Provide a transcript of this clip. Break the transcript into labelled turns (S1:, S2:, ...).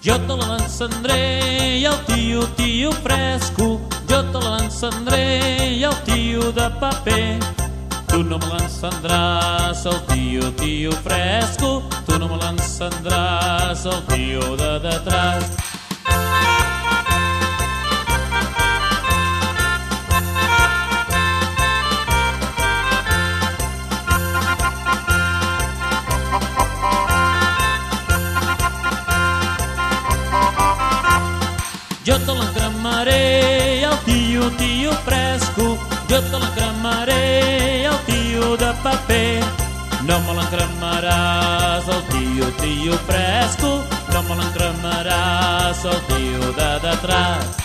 S1: Jo te l'encendré i el tio, tio fresco. Jo te l'encendré i el tio de paper. Tu no me l'encendràs, el tio, tio fresco. Tu no me l'encendràs, el tio de detrás. Jo te l'encremaré, el tio, tio fresco. Jo te l'encremaré, el tio de paper. No me l'encremaràs, el tio, tio fresco. No me l'encremaràs, el tio de detrás.